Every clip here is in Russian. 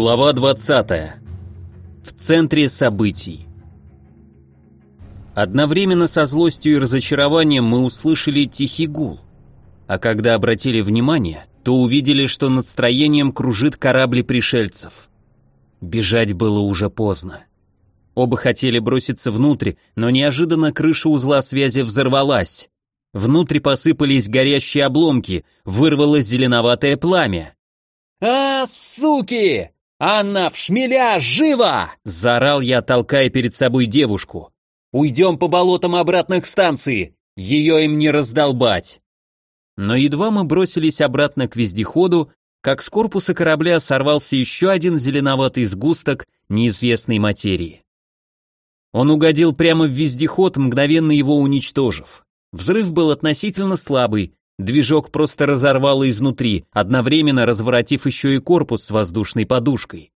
Глава 20. В центре событий. Одновременно со злостью и разочарованием мы услышали тихий гул. А когда обратили внимание, то увидели, что над строением кружит корабль пришельцев. Бежать было уже поздно. Оба хотели броситься внутрь, но неожиданно крыша узла связи взорвалась. Внутрь посыпались горящие обломки, вырвалось зеленоватое пламя. «А, суки! Анна, в шмеля, живо!» – заорал я, толкая перед собой девушку. «Уйдем по болотам обратно к станции! Ее им не раздолбать!» Но едва мы бросились обратно к вездеходу, как с корпуса корабля сорвался еще один зеленоватый сгусток неизвестной материи. Он угодил прямо в вездеход, мгновенно его уничтожив. Взрыв был относительно слабый, движок просто разорвало изнутри, одновременно разворотив еще и корпус с воздушной подушкой.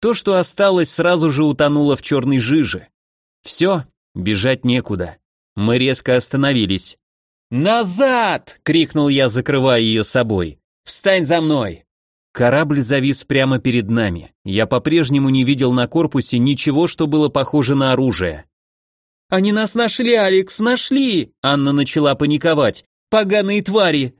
То, что осталось, сразу же утонуло в черной жиже. Все, бежать некуда. Мы резко остановились. «Назад!» — крикнул я, закрывая ее собой. «Встань за мной!» Корабль завис прямо перед нами. Я по-прежнему не видел на корпусе ничего, что было похоже на оружие. «Они нас нашли, Алекс, нашли!» Анна начала паниковать. «Поганые твари!»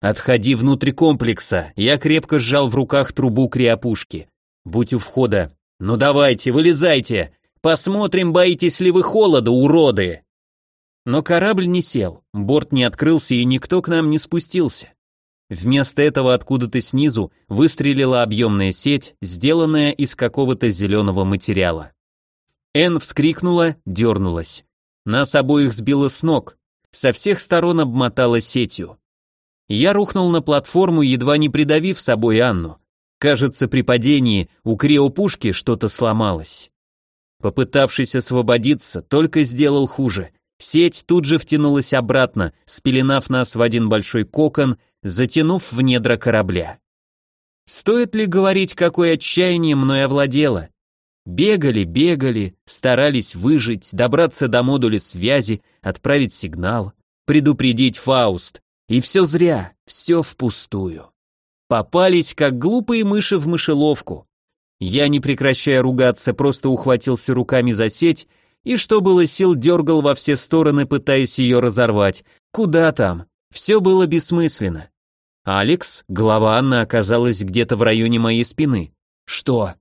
«Отходи внутрь комплекса!» Я крепко сжал в руках трубу криопушки. «Будь у входа!» «Ну давайте, вылезайте! Посмотрим, боитесь ли вы холода, уроды!» Но корабль не сел, борт не открылся и никто к нам не спустился. Вместо этого откуда-то снизу выстрелила объемная сеть, сделанная из какого-то зеленого материала. Эн вскрикнула, дернулась. Нас обоих сбило с ног, со всех сторон обмотала сетью. Я рухнул на платформу, едва не придавив собой Анну. Кажется, при падении у криопушки что-то сломалось. Попытавшись освободиться, только сделал хуже. Сеть тут же втянулась обратно, спеленав нас в один большой кокон, затянув в недра корабля. Стоит ли говорить, какое отчаяние мной овладело? Бегали, бегали, старались выжить, добраться до модуля связи, отправить сигнал, предупредить Фауст. И все зря, все впустую. Попались, как глупые мыши в мышеловку. Я, не прекращая ругаться, просто ухватился руками за сеть и что было сил дергал во все стороны, пытаясь ее разорвать. Куда там? Все было бессмысленно. Алекс, голова Анны оказалась где-то в районе моей спины. Что?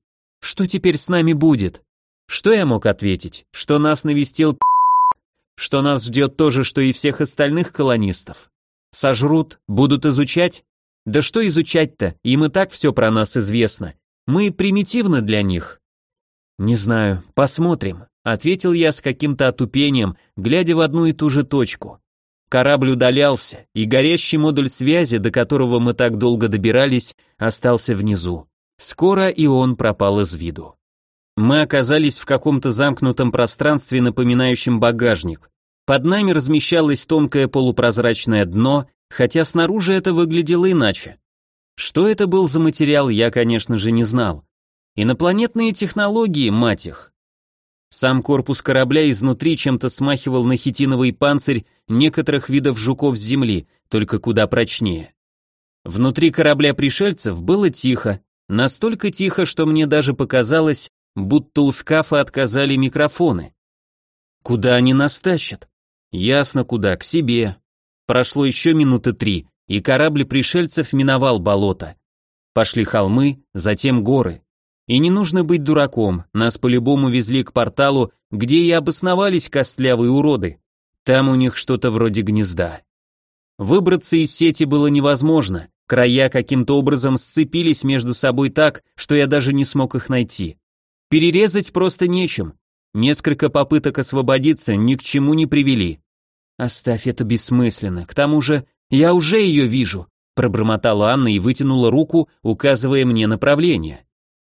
Что теперь с нами будет? Что я мог ответить? Что нас навестил Что нас ждет то же, что и всех остальных колонистов? Сожрут? Будут изучать? Да что изучать-то? Им и так все про нас известно. Мы примитивны для них. Не знаю, посмотрим. Ответил я с каким-то отупением, глядя в одну и ту же точку. Корабль удалялся, и горящий модуль связи, до которого мы так долго добирались, остался внизу. Скоро и он пропал из виду. Мы оказались в каком-то замкнутом пространстве, напоминающем багажник. Под нами размещалось тонкое полупрозрачное дно, хотя снаружи это выглядело иначе. Что это был за материал, я, конечно же, не знал. Инопланетные технологии, мать их. Сам корпус корабля изнутри чем-то смахивал на хитиновый панцирь некоторых видов жуков с земли, только куда прочнее. Внутри корабля пришельцев было тихо, настолько тихо, что мне даже показалось, будто у скафа отказали микрофоны. Куда они нас тащат? Ясно куда, к себе. Прошло еще минуты три, и корабль пришельцев миновал болото. Пошли холмы, затем горы. И не нужно быть дураком, нас по-любому везли к порталу, где и обосновались костлявые уроды. Там у них что-то вроде гнезда. Выбраться из сети было невозможно, края каким-то образом сцепились между собой так, что я даже не смог их найти. Перерезать просто нечем. Несколько попыток освободиться ни к чему не привели. Оставь это бессмысленно, к тому же я уже ее вижу, пробормотала Анна и вытянула руку, указывая мне направление.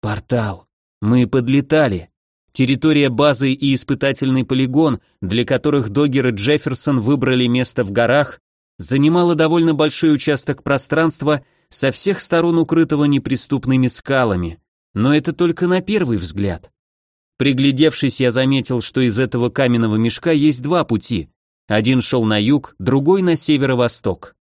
Портал. Мы подлетали. Территория базы и испытательный полигон, для которых Догер и Джефферсон выбрали место в горах, занимала довольно большой участок пространства, со всех сторон укрытого неприступными скалами. Но это только на первый взгляд. Приглядевшись, я заметил, что из этого каменного мешка есть два пути. Один шел на юг, другой на северо-восток.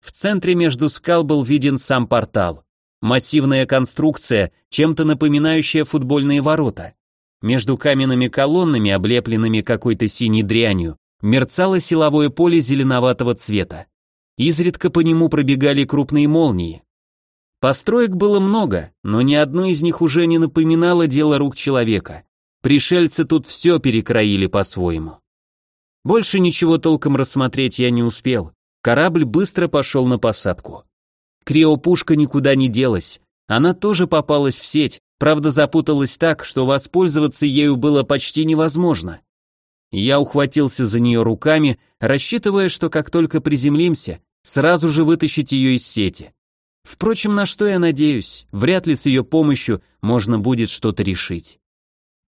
В центре между скал был виден сам портал. Массивная конструкция, чем-то напоминающая футбольные ворота. Между каменными колоннами, облепленными какой-то синей дрянью, мерцало силовое поле зеленоватого цвета. Изредка по нему пробегали крупные молнии. Построек было много, но ни одно из них уже не напоминало дело рук человека. Пришельцы тут все перекроили по-своему. Больше ничего толком рассмотреть я не успел. Корабль быстро пошел на посадку. Криопушка никуда не делась. Она тоже попалась в сеть, правда запуталась так, что воспользоваться ею было почти невозможно. Я ухватился за нее руками, рассчитывая, что как только приземлимся, сразу же вытащить ее из сети. Впрочем, на что я надеюсь, вряд ли с ее помощью можно будет что-то решить.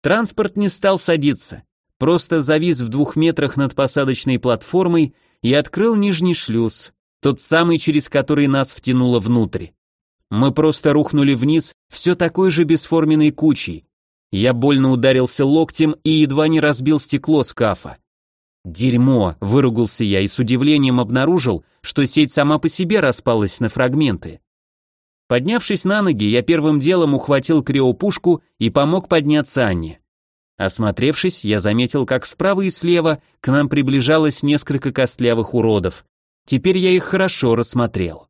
Транспорт не стал садиться, просто завис в двух метрах над посадочной платформой и открыл нижний шлюз, тот самый, через который нас втянуло внутрь. Мы просто рухнули вниз, все такой же бесформенной кучей. Я больно ударился локтем и едва не разбил стекло скафа. Дерьмо, выругался я и с удивлением обнаружил, что сеть сама по себе распалась на фрагменты. Поднявшись на ноги, я первым делом ухватил криопушку и помог подняться Анне. Осмотревшись, я заметил, как справа и слева к нам приближалось несколько костлявых уродов. Теперь я их хорошо рассмотрел.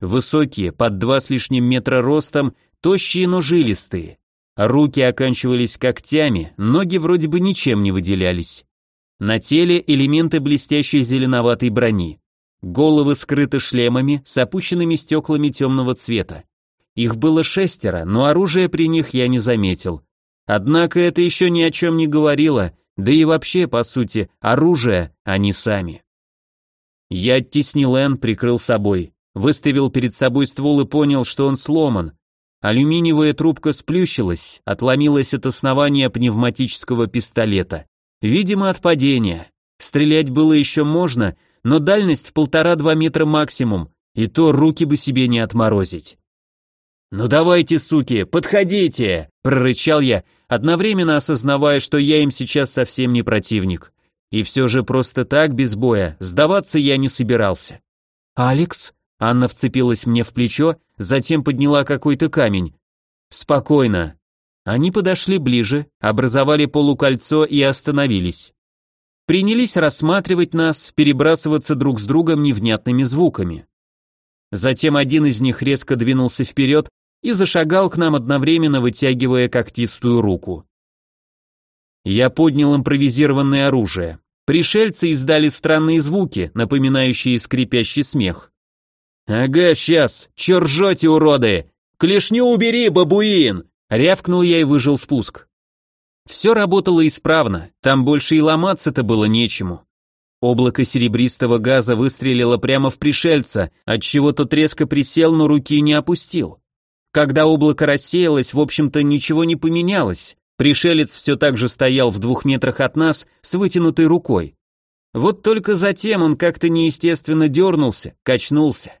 Высокие, под два с лишним метра ростом, тощие, но жилистые. Руки оканчивались когтями, ноги вроде бы ничем не выделялись. На теле элементы блестящей зеленоватой брони. Головы скрыты шлемами с опущенными стеклами темного цвета. Их было шестеро, но оружия при них я не заметил. Однако это еще ни о чем не говорило, да и вообще, по сути, оружие они сами. Я оттеснил Эн, прикрыл собой, выставил перед собой ствол и понял, что он сломан. Алюминиевая трубка сплющилась, отломилась от основания пневматического пистолета. Видимо, от падения. Стрелять было еще можно, но дальность в полтора-два метра максимум, и то руки бы себе не отморозить. «Ну давайте, суки, подходите!» – прорычал я, одновременно осознавая, что я им сейчас совсем не противник. И все же просто так, без боя, сдаваться я не собирался. «Алекс?» – Анна вцепилась мне в плечо, затем подняла какой-то камень. «Спокойно». Они подошли ближе, образовали полукольцо и остановились принялись рассматривать нас, перебрасываться друг с другом невнятными звуками. Затем один из них резко двинулся вперед и зашагал к нам одновременно, вытягивая когтистую руку. Я поднял импровизированное оружие. Пришельцы издали странные звуки, напоминающие скрипящий смех. «Ага, сейчас! Чё ржёте, уроды? Клешню убери, бабуин!» Рявкнул я и выжил спуск. Все работало исправно, там больше и ломаться-то было нечему. Облако серебристого газа выстрелило прямо в пришельца, отчего тот резко присел, но руки не опустил. Когда облако рассеялось, в общем-то ничего не поменялось. Пришелец все так же стоял в двух метрах от нас с вытянутой рукой. Вот только затем он как-то неестественно дернулся, качнулся.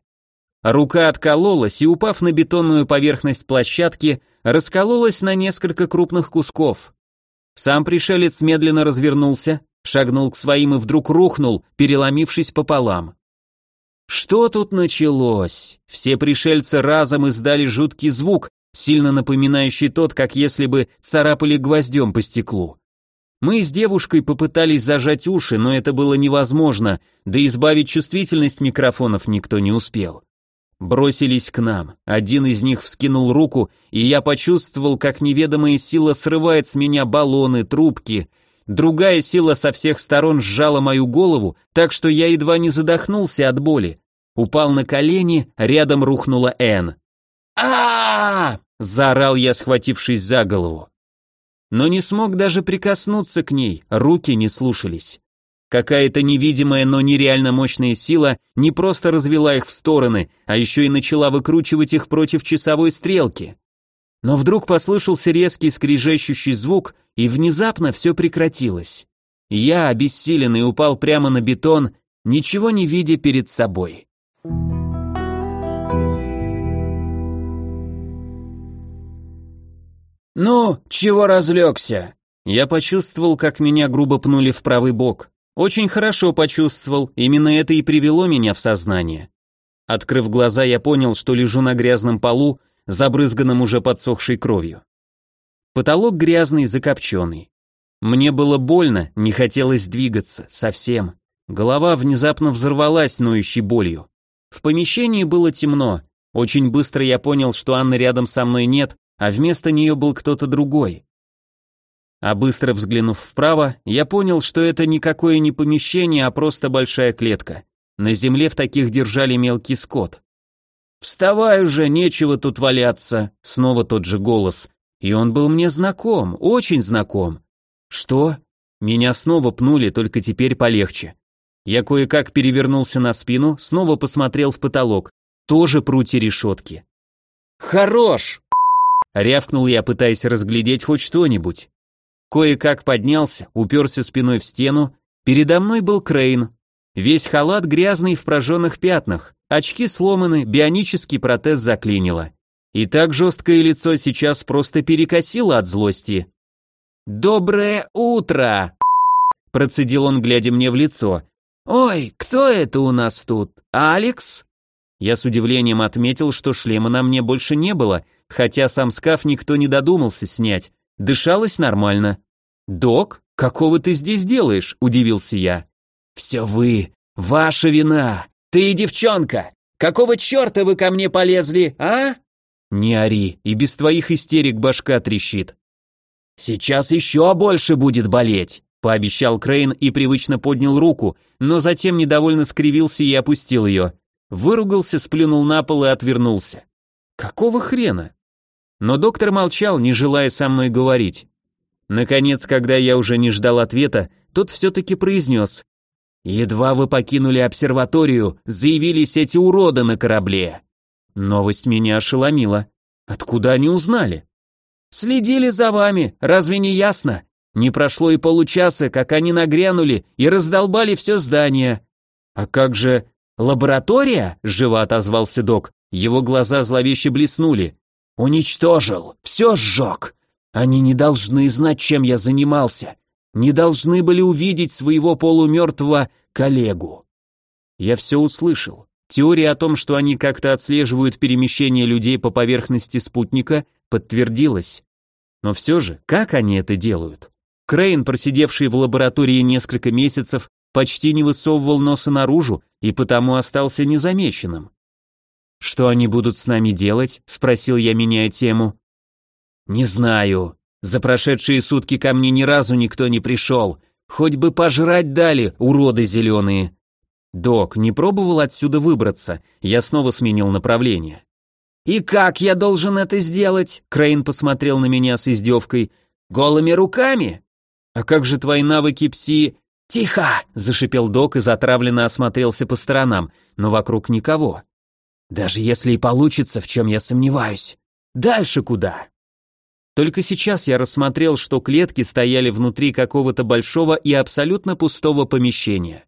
Рука откололась и, упав на бетонную поверхность площадки, раскололась на несколько крупных кусков. Сам пришелец медленно развернулся, шагнул к своим и вдруг рухнул, переломившись пополам. Что тут началось? Все пришельцы разом издали жуткий звук, сильно напоминающий тот, как если бы царапали гвоздем по стеклу. Мы с девушкой попытались зажать уши, но это было невозможно, да избавить чувствительность микрофонов никто не успел бросились к нам. Один из них вскинул руку, и я почувствовал, как неведомая сила срывает с меня баллоны, трубки. Другая сила со всех сторон сжала мою голову, так что я едва не задохнулся от боли. Упал на колени, рядом рухнула Энн. а заорал я, схватившись за голову. Но не смог даже прикоснуться к ней, руки не слушались. Какая-то невидимая, но нереально мощная сила не просто развела их в стороны, а еще и начала выкручивать их против часовой стрелки. Но вдруг послышался резкий скрижещущий звук, и внезапно все прекратилось. Я, обессиленный, упал прямо на бетон, ничего не видя перед собой. «Ну, чего разлегся?» Я почувствовал, как меня грубо пнули в правый бок. Очень хорошо почувствовал, именно это и привело меня в сознание. Открыв глаза, я понял, что лежу на грязном полу, забрызганном уже подсохшей кровью. Потолок грязный, закопченный. Мне было больно, не хотелось двигаться, совсем. Голова внезапно взорвалась ноющей болью. В помещении было темно. Очень быстро я понял, что Анны рядом со мной нет, а вместо нее был кто-то другой. А быстро взглянув вправо, я понял, что это никакое не помещение, а просто большая клетка. На земле в таких держали мелкий скот. «Вставай уже, нечего тут валяться!» Снова тот же голос. И он был мне знаком, очень знаком. «Что?» Меня снова пнули, только теперь полегче. Я кое-как перевернулся на спину, снова посмотрел в потолок. Тоже прутья решетки. «Хорош!» Рявкнул я, пытаясь разглядеть хоть что-нибудь. Кое-как поднялся, уперся спиной в стену. Передо мной был Крейн. Весь халат грязный в прожженных пятнах, очки сломаны, бионический протез заклинило. И так жесткое лицо сейчас просто перекосило от злости. «Доброе утро!» Процедил он, глядя мне в лицо. «Ой, кто это у нас тут? Алекс?» Я с удивлением отметил, что шлема на мне больше не было, хотя сам скаф никто не додумался снять. Дышалось нормально. «Док, какого ты здесь делаешь?» – удивился я. «Все вы, ваша вина. Ты девчонка. Какого черта вы ко мне полезли, а?» «Не ори, и без твоих истерик башка трещит». «Сейчас еще больше будет болеть», – пообещал Крейн и привычно поднял руку, но затем недовольно скривился и опустил ее. Выругался, сплюнул на пол и отвернулся. «Какого хрена?» Но доктор молчал, не желая со мной говорить. Наконец, когда я уже не ждал ответа, тот все-таки произнес. «Едва вы покинули обсерваторию, заявились эти уроды на корабле». Новость меня ошеломила. Откуда они узнали? «Следили за вами, разве не ясно? Не прошло и получаса, как они нагрянули и раздолбали все здание». «А как же...» «Лаборатория?» – живо отозвался док. Его глаза зловеще блеснули. Уничтожил, все сжег. Они не должны знать, чем я занимался. Не должны были увидеть своего полумертвого коллегу. Я все услышал. Теория о том, что они как-то отслеживают перемещение людей по поверхности спутника, подтвердилась. Но все же, как они это делают? Крейн, просидевший в лаборатории несколько месяцев, почти не высовывал носа наружу и потому остался незамеченным. «Что они будут с нами делать?» – спросил я, меняя тему. «Не знаю. За прошедшие сутки ко мне ни разу никто не пришел. Хоть бы пожрать дали, уроды зеленые». «Док, не пробовал отсюда выбраться?» Я снова сменил направление. «И как я должен это сделать?» Крейн посмотрел на меня с издевкой. «Голыми руками?» «А как же твои навыки пси...» «Тихо!» – зашипел док и затравленно осмотрелся по сторонам, но вокруг никого. Даже если и получится, в чем я сомневаюсь. Дальше куда? Только сейчас я рассмотрел, что клетки стояли внутри какого-то большого и абсолютно пустого помещения.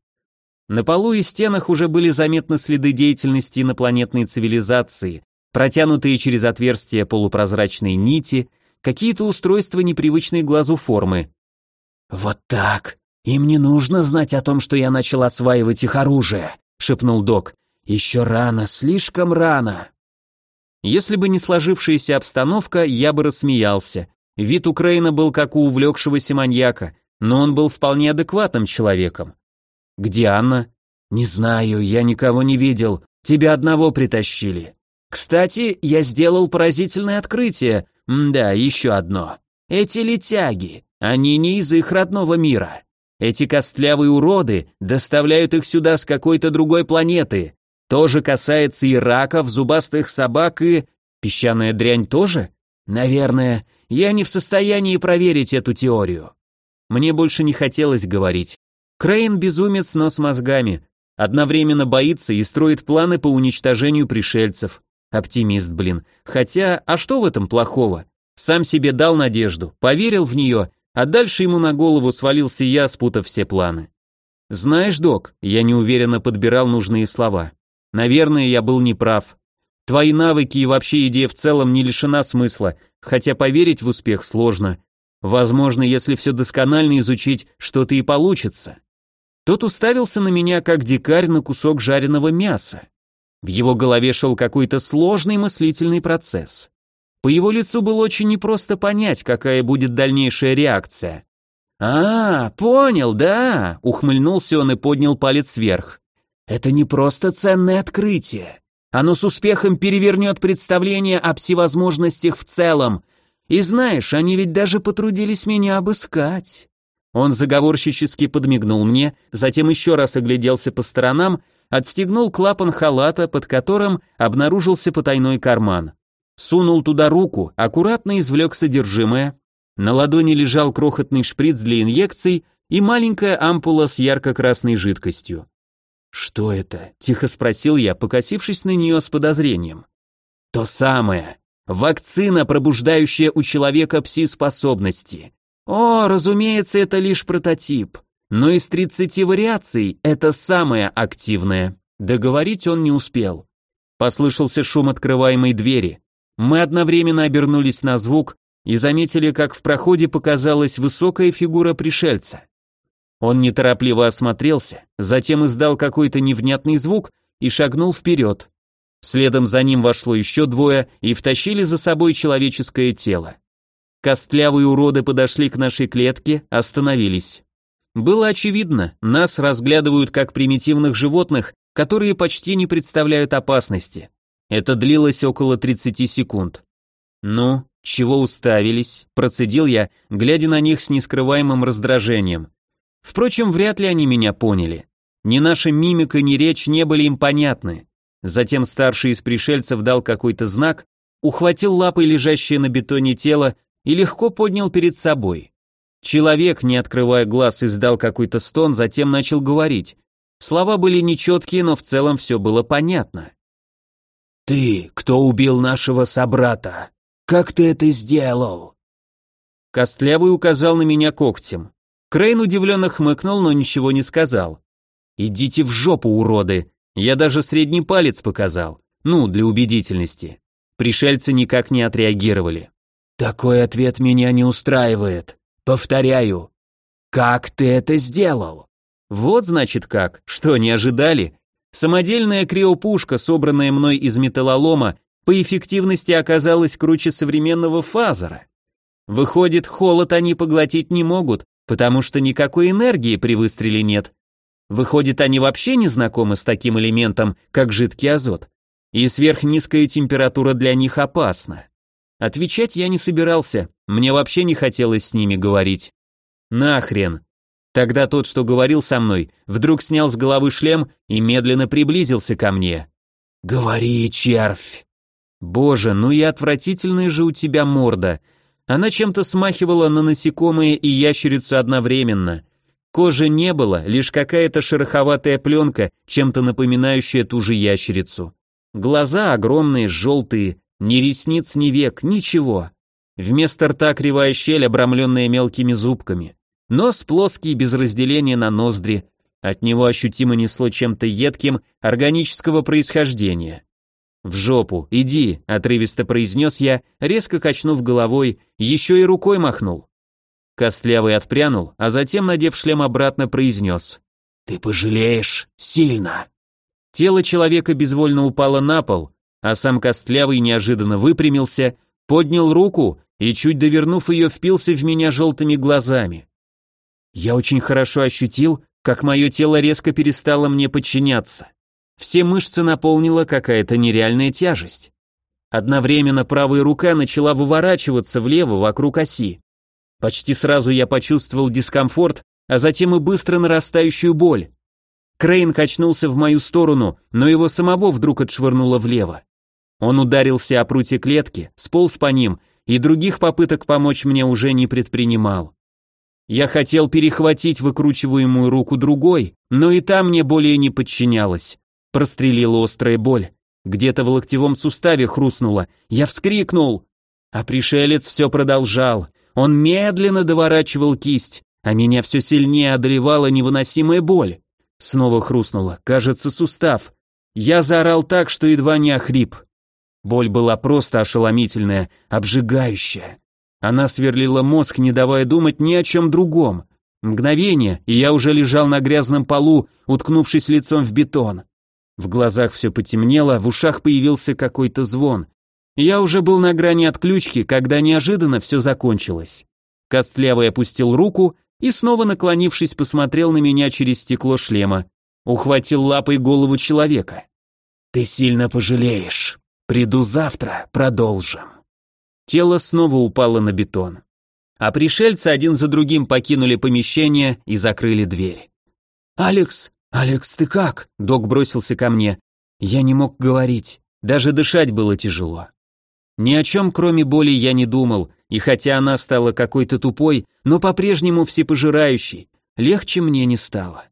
На полу и стенах уже были заметны следы деятельности инопланетной цивилизации, протянутые через отверстия полупрозрачной нити, какие-то устройства непривычной глазу формы. «Вот так. Им не нужно знать о том, что я начал осваивать их оружие», — шепнул док. Еще рано, слишком рано. Если бы не сложившаяся обстановка, я бы рассмеялся. Вид Украина был как у увлекшегося маньяка, но он был вполне адекватным человеком. Где Анна? Не знаю, я никого не видел. Тебя одного притащили. Кстати, я сделал поразительное открытие. Да, еще одно. Эти летяги, они не из их родного мира. Эти костлявые уроды доставляют их сюда с какой-то другой планеты. То же касается и раков, зубастых собак и... Песчаная дрянь тоже? Наверное, я не в состоянии проверить эту теорию. Мне больше не хотелось говорить. Крейн безумец, но с мозгами. Одновременно боится и строит планы по уничтожению пришельцев. Оптимист, блин. Хотя, а что в этом плохого? Сам себе дал надежду, поверил в нее, а дальше ему на голову свалился я, спутав все планы. Знаешь, док, я неуверенно подбирал нужные слова. Наверное, я был неправ. Твои навыки и вообще идея в целом не лишена смысла, хотя поверить в успех сложно. Возможно, если все досконально изучить, что-то и получится. Тот уставился на меня, как дикарь на кусок жареного мяса. В его голове шел какой-то сложный мыслительный процесс. По его лицу было очень непросто понять, какая будет дальнейшая реакция. «А, понял, да», — ухмыльнулся он и поднял палец вверх. «Это не просто ценное открытие. Оно с успехом перевернет представление о всевозможностях в целом. И знаешь, они ведь даже потрудились меня обыскать». Он заговорщически подмигнул мне, затем еще раз огляделся по сторонам, отстегнул клапан халата, под которым обнаружился потайной карман. Сунул туда руку, аккуратно извлек содержимое. На ладони лежал крохотный шприц для инъекций и маленькая ампула с ярко-красной жидкостью. «Что это?» – тихо спросил я, покосившись на нее с подозрением. «То самое. Вакцина, пробуждающая у человека пси-способности. О, разумеется, это лишь прототип. Но из 30 вариаций это самая активная. Договорить он не успел. Послышался шум открываемой двери. Мы одновременно обернулись на звук и заметили, как в проходе показалась высокая фигура пришельца. Он неторопливо осмотрелся, затем издал какой-то невнятный звук и шагнул вперед. Следом за ним вошло еще двое и втащили за собой человеческое тело. Костлявые уроды подошли к нашей клетке, остановились. Было очевидно, нас разглядывают как примитивных животных, которые почти не представляют опасности. Это длилось около 30 секунд. «Ну, чего уставились?» – процедил я, глядя на них с нескрываемым раздражением. Впрочем, вряд ли они меня поняли. Ни наша мимика, ни речь не были им понятны. Затем старший из пришельцев дал какой-то знак, ухватил лапой лежащее на бетоне тело и легко поднял перед собой. Человек, не открывая глаз, издал какой-то стон, затем начал говорить. Слова были нечеткие, но в целом все было понятно. «Ты, кто убил нашего собрата? Как ты это сделал?» Костлявый указал на меня когтем. Крейн удивленно хмыкнул, но ничего не сказал. «Идите в жопу, уроды!» Я даже средний палец показал. Ну, для убедительности. Пришельцы никак не отреагировали. Такой ответ меня не устраивает. Повторяю. Как ты это сделал? Вот значит как. Что, не ожидали? Самодельная криопушка, собранная мной из металлолома, по эффективности оказалась круче современного фазера. Выходит, холод они поглотить не могут, потому что никакой энергии при выстреле нет. Выходит, они вообще не знакомы с таким элементом, как жидкий азот. И сверхнизкая температура для них опасна. Отвечать я не собирался, мне вообще не хотелось с ними говорить. Нахрен. Тогда тот, что говорил со мной, вдруг снял с головы шлем и медленно приблизился ко мне. «Говори, червь!» «Боже, ну и отвратительная же у тебя морда!» Она чем-то смахивала на насекомые и ящерицу одновременно. Кожи не было, лишь какая-то шероховатая пленка, чем-то напоминающая ту же ящерицу. Глаза огромные, желтые, ни ресниц, ни век, ничего. Вместо рта кривая щель, обрамленная мелкими зубками. Нос плоский, без разделения на ноздри. От него ощутимо несло чем-то едким, органического происхождения. «В жопу, иди», — отрывисто произнес я, резко качнув головой, еще и рукой махнул. Костлявый отпрянул, а затем, надев шлем обратно, произнес. «Ты пожалеешь сильно». Тело человека безвольно упало на пол, а сам Костлявый неожиданно выпрямился, поднял руку и, чуть довернув ее, впился в меня желтыми глазами. Я очень хорошо ощутил, как мое тело резко перестало мне подчиняться. Все мышцы наполнила какая-то нереальная тяжесть. Одновременно правая рука начала выворачиваться влево вокруг оси. Почти сразу я почувствовал дискомфорт, а затем и быстро нарастающую боль. Крейн качнулся в мою сторону, но его самого вдруг отшвырнуло влево. Он ударился о прутья клетки, сполз по ним и других попыток помочь мне уже не предпринимал. Я хотел перехватить выкручиваемую руку другой, но и та мне более не подчинялась. Прострелила острая боль. Где-то в локтевом суставе хрустнуло. Я вскрикнул. А пришелец все продолжал. Он медленно доворачивал кисть, а меня все сильнее одолевала невыносимая боль. Снова хрустнуло, кажется, сустав. Я заорал так, что едва не охрип. Боль была просто ошеломительная, обжигающая. Она сверлила мозг, не давая думать ни о чем другом. Мгновение, и я уже лежал на грязном полу, уткнувшись лицом в бетон. В глазах все потемнело, в ушах появился какой-то звон. Я уже был на грани отключки, когда неожиданно все закончилось. Костлявый опустил руку и снова наклонившись посмотрел на меня через стекло шлема. Ухватил лапой голову человека. «Ты сильно пожалеешь. Приду завтра, продолжим». Тело снова упало на бетон. А пришельцы один за другим покинули помещение и закрыли дверь. «Алекс, Алекс, ты как?» Док бросился ко мне. Я не мог говорить, даже дышать было тяжело. Ни о чем, кроме боли, я не думал, и хотя она стала какой-то тупой, но по-прежнему всепожирающей, легче мне не стало.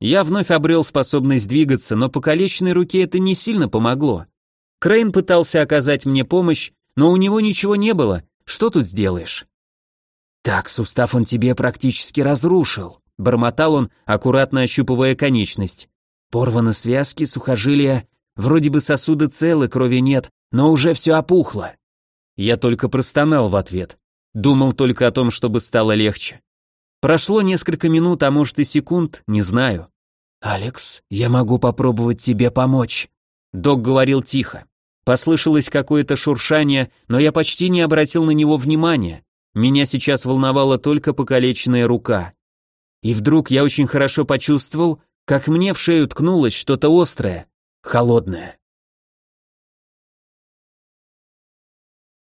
Я вновь обрел способность двигаться, но покалеченной руке это не сильно помогло. Крейн пытался оказать мне помощь, но у него ничего не было, что тут сделаешь? Так, сустав он тебе практически разрушил, бормотал он, аккуратно ощупывая конечность. Порваны связки, сухожилия, вроде бы сосуды целы, крови нет, но уже все опухло. Я только простонал в ответ. Думал только о том, чтобы стало легче. Прошло несколько минут, а может и секунд, не знаю. «Алекс, я могу попробовать тебе помочь», — док говорил тихо. Послышалось какое-то шуршание, но я почти не обратил на него внимания. Меня сейчас волновала только покалеченная рука. И вдруг я очень хорошо почувствовал, как мне в шею ткнулось что-то острое, холодное.